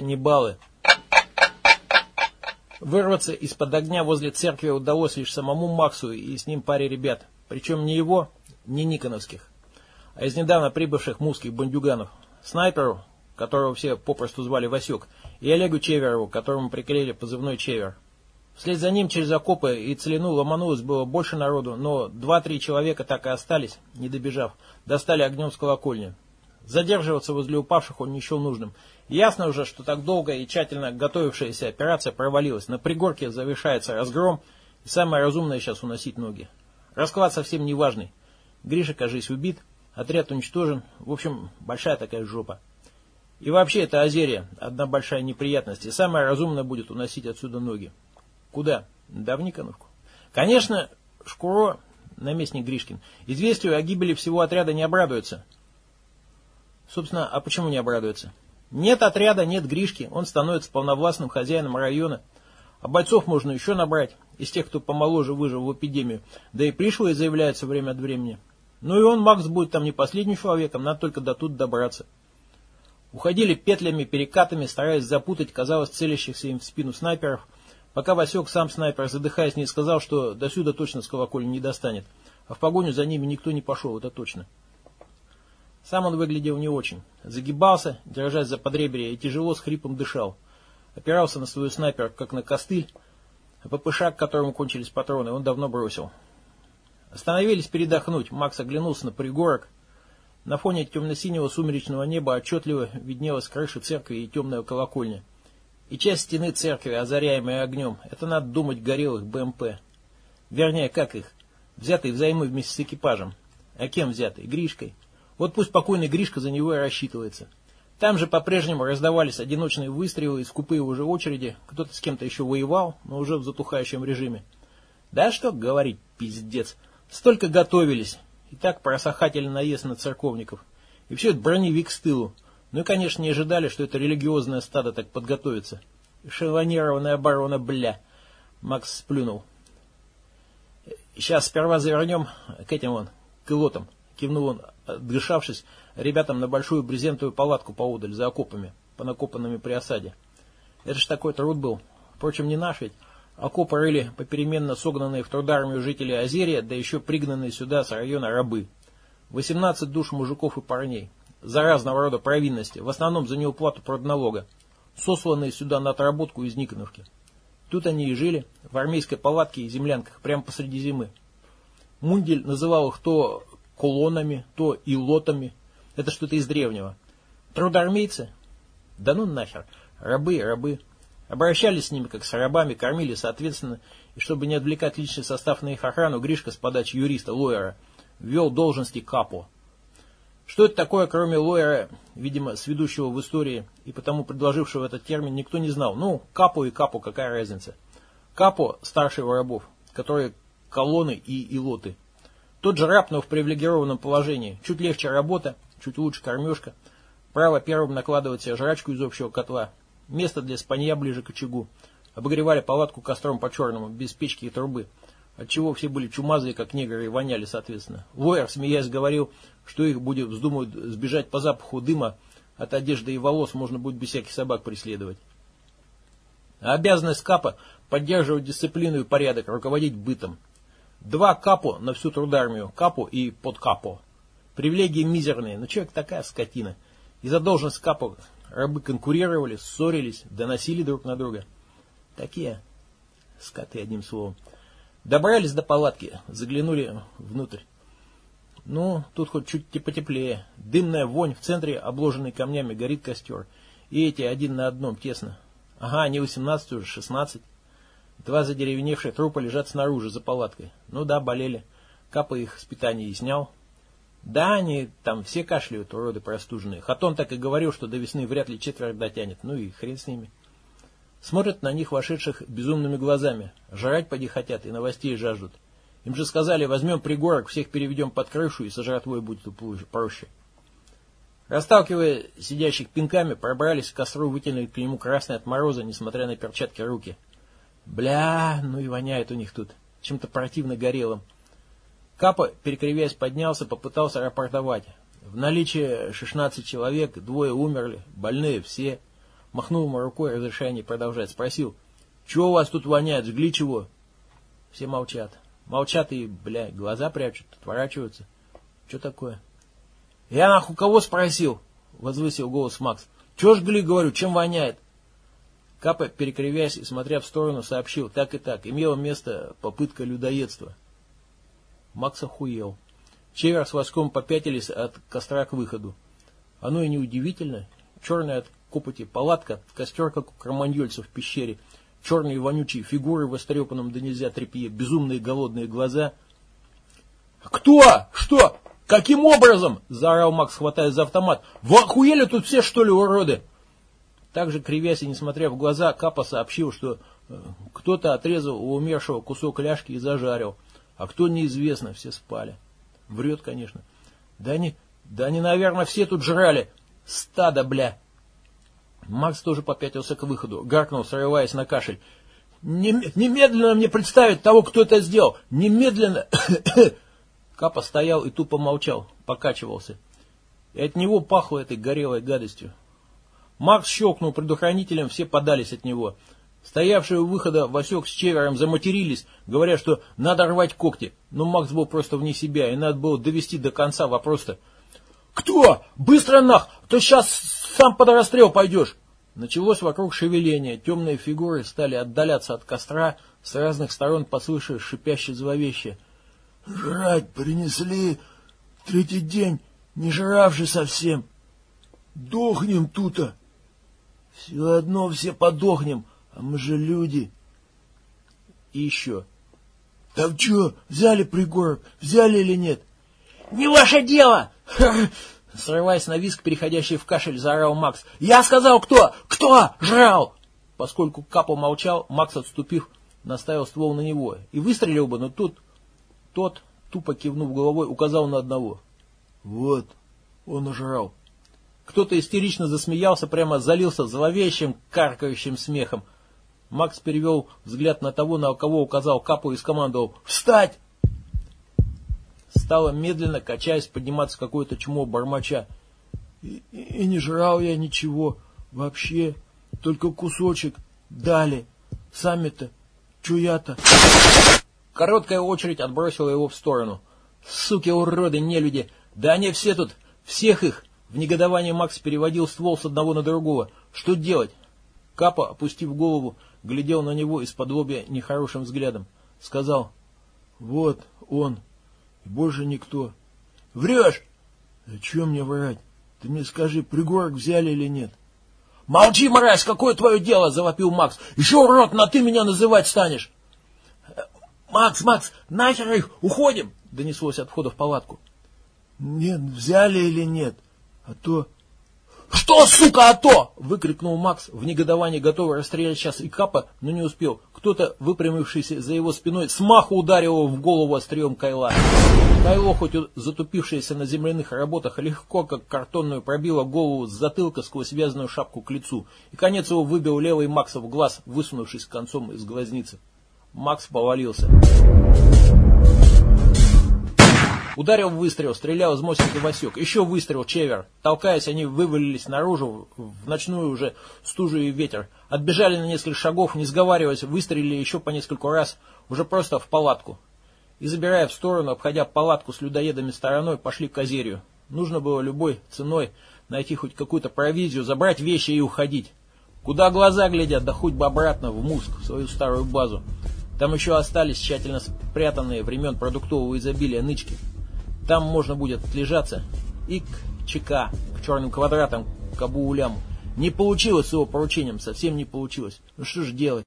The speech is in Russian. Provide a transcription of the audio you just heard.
каннибалы. Вырваться из-под огня возле церкви удалось лишь самому Максу и с ним паре ребят. Причем не его, не Никоновских, а из недавно прибывших мусских бандюганов. Снайперу, которого все попросту звали Васек, и Олегу Чеверову, которому приклеили позывной Чевер. Вслед за ним через окопы и целину ломанулось было больше народу, но два-три человека так и остались, не добежав, достали огнем с колокольни. Задерживаться возле упавших он не счел нужным. Ясно уже, что так долго и тщательно готовившаяся операция провалилась. На пригорке завершается разгром, и самое разумное сейчас уносить ноги. Расклад совсем не важный. Гриша, кажись, убит, отряд уничтожен. В общем, большая такая жопа. И вообще, это Азерия, одна большая неприятность. И самое разумное будет уносить отсюда ноги. Куда? Да в Никоновку. Конечно, Шкуро, наместник Гришкин, известию о гибели всего отряда не обрадуется. Собственно, а почему не обрадуется? Нет отряда, нет Гришки, он становится полновластным хозяином района. А бойцов можно еще набрать, из тех, кто помоложе выжил в эпидемию. Да и пришлые заявляются время от времени. Ну и он, Макс, будет там не последним человеком, надо только до тут добраться. Уходили петлями, перекатами, стараясь запутать, казалось, целящихся им в спину снайперов, пока Васек, сам снайпер, задыхаясь, не сказал, что до сюда точно с колокольни не достанет. А в погоню за ними никто не пошел, это точно. Сам он выглядел не очень. Загибался, держась за подреберье, и тяжело с хрипом дышал. Опирался на свою снайпер, как на костыль, а ППШ, к которому кончились патроны, он давно бросил. Остановились передохнуть. Макс оглянулся на пригорок. На фоне темно-синего сумеречного неба отчетливо виднелась крыша церкви и темная колокольня. И часть стены церкви, озаряемая огнем, это надо думать горелых БМП. Вернее, как их? Взятые взаймы вместе с экипажем. А кем взятые? Гришкой. Вот пусть покойный Гришка за него и рассчитывается. Там же по-прежнему раздавались одиночные выстрелы и скупые уже очереди. Кто-то с кем-то еще воевал, но уже в затухающем режиме. Да что говорить, пиздец. Столько готовились. И так просохательный наезд на церковников. И все это броневик с тылу. Ну и, конечно, не ожидали, что это религиозное стадо так подготовится. Эшелонированная оборона, бля. Макс сплюнул. Сейчас сперва завернем к этим вон, к илотам. Кивнул он, отдышавшись, ребятам на большую брезентовую палатку поодаль, за окопами, понакопанными при осаде. Это ж такой труд был. Впрочем, не наш ведь. Окопы рыли попеременно согнанные в трудармию жители Озерия, да еще пригнанные сюда с района рабы. 18 душ мужиков и парней. За разного рода провинности, в основном за неуплату продналога. Сосланные сюда на отработку из Никоновки. Тут они и жили, в армейской палатке и землянках, прямо посреди зимы. Мундель называл их то колоннами, то и лотами. Это что-то из древнего. Трудоармейцы? Да ну нахер. Рабы, рабы. Обращались с ними как с рабами, кормили соответственно. И чтобы не отвлекать личный состав на их охрану, Гришка с подачи юриста, лоера, ввел должности капо. Что это такое, кроме лоера, видимо, сведущего в истории и потому предложившего этот термин, никто не знал. Ну, капо и капо, какая разница? Капо – старший рабов, которые колонны и илоты – тот же раб, но в привилегированном положении. Чуть легче работа, чуть лучше кормежка. Право первым накладывать себе жрачку из общего котла. Место для спанья ближе к очагу. Обогревали палатку костром по-черному, без печки и трубы. Отчего все были чумазые, как негры, и воняли, соответственно. Лоер, смеясь, говорил, что их будет вздумают сбежать по запаху дыма, от одежды и волос можно будет без всяких собак преследовать. А обязанность капа – поддерживать дисциплину и порядок, руководить бытом. Два капо на всю трудармию, капо и подкапо. Привилегии мизерные, но человек такая скотина. И за должность капо рабы конкурировали, ссорились, доносили друг на друга. Такие скоты, одним словом. Добрались до палатки, заглянули внутрь. Ну, тут хоть чуть потеплее. Дымная вонь, в центре, обложенный камнями, горит костер. И эти один на одном, тесно. Ага, не 18 уже, 16. Два задеревеневших трупа лежат снаружи, за палаткой. Ну да, болели. Капа их с питания и снял. Да, они там все кашляют, уроды простуженные. Хатон так и говорил, что до весны вряд ли четверть дотянет. Ну и хрен с ними. Смотрят на них вошедших безумными глазами. Жрать поди хотят и новостей жаждут. Им же сказали, возьмем пригорок, всех переведем под крышу, и со жратвой будет проще. Расталкивая сидящих пинками, пробрались к костру, вытянули к нему красные от мороза, несмотря на перчатки руки. Бля, ну и воняет у них тут. Чем-то противно горелым. Капа, перекривясь, поднялся, попытался рапортовать. В наличии 16 человек, двое умерли, больные все. махнул ему рукой, разрешая не продолжать. Спросил, чего у вас тут воняет, жгли чего? Все молчат. Молчат и, бля, глаза прячут, отворачиваются. Что такое? Я нахуй кого спросил? Возвысил голос Макс. Чего жгли, говорю, чем воняет? Капа, перекривясь и смотря в сторону, сообщил, так и так, имела место попытка людоедства. Макс охуел. Чевер с Васьком попятились от костра к выходу. Оно и неудивительно. Черная от копоти палатка, костер, как у кроманьольцев в пещере, черные вонючие фигуры в острепанном до нельзя тряпье, безумные голодные глаза. «Кто? Что? Каким образом?» – заорал Макс, хватаясь за автомат. «Вы охуели тут все, что ли, уроды?» Также, кривясь и несмотря в глаза, Капа сообщил, что э, кто-то отрезал у умершего кусок ляжки и зажарил, а кто неизвестно, все спали. Врет, конечно. Да они, да они, наверное, все тут жрали. Стадо, бля. Макс тоже попятился к выходу, гаркнул, срываясь на кашель. Немедленно мне представить того, кто это сделал. Немедленно. Капа стоял и тупо молчал, покачивался. И от него пахло этой горелой гадостью. Макс щелкнул предохранителем, все подались от него. Стоявшие у выхода Васек с Чевером заматерились, говоря, что надо рвать когти. Но Макс был просто вне себя, и надо было довести до конца вопрос-то. «Кто? Быстро нах! То сейчас сам под расстрел пойдешь!» Началось вокруг шевеления, темные фигуры стали отдаляться от костра, с разных сторон послышалось шипящее зловещее. «Жрать принесли, третий день, не жравший совсем. Дохнем тута. Все одно все подохнем, а мы же люди. И еще. Так что, взяли пригорок, взяли или нет? Не ваше дело! Срываясь на виск, переходящий в кашель, заорал Макс. «Я сказал, кто? Кто? Жрал!» Поскольку Капо молчал, Макс, отступив, наставил ствол на него и выстрелил бы, но тут тот, тупо кивнув головой, указал на одного. «Вот, он ужрал». Кто-то истерично засмеялся, прямо залился зловещим, каркающим смехом. Макс перевел взгляд на того, на кого указал Капу и скомандовал «Встать!». Стало медленно, качаясь, подниматься какое-то чмо бормоча. И, и, и не жрал я ничего вообще, только кусочек дали. Сами-то, чё я-то? Короткая очередь отбросила его в сторону. Суки, уроды, нелюди, да они все тут, всех их. В негодовании Макс переводил ствол с одного на другого. Что делать? Капа, опустив голову, глядел на него из-под лобья нехорошим взглядом. Сказал, вот он, и больше никто. Врешь! А что мне врать? Ты мне скажи, пригорок взяли или нет? Молчи, мразь, какое твое дело, завопил Макс. Еще урод, на ты меня называть станешь. Макс, Макс, нахер их, уходим, донеслось от входа в палатку. Нет, взяли или нет? А то... «Что, сука, а то?» — выкрикнул Макс, в негодовании готовый расстрелять сейчас и Капа, но не успел. Кто-то, выпрямившийся за его спиной, смаху ударил его в голову острием кайла. Кайло, хоть затупившееся на земляных работах, легко, как картонную, пробило голову с затылка сквозь вязаную шапку к лицу, и конец его выбил левый Макса в глаз, высунувшись концом из глазницы. Макс повалился. Ударил выстрел, стрелял из мостика Васек. Еще выстрел, Чевер. Толкаясь, они вывалились наружу в ночную уже стужу и ветер. Отбежали на несколько шагов, не сговариваясь, выстрелили еще по нескольку раз, уже просто в палатку. И забирая в сторону, обходя палатку с людоедами стороной, пошли к озерью. Нужно было любой ценой найти хоть какую-то провизию, забрать вещи и уходить. Куда глаза глядят, да хоть бы обратно в Муск, в свою старую базу. Там еще остались тщательно спрятанные времен продуктового изобилия нычки. Там можно будет отлежаться и к ЧК, к черным квадратам, к Абу-Уляму. Не получилось с его поручением, совсем не получилось. Ну что же делать?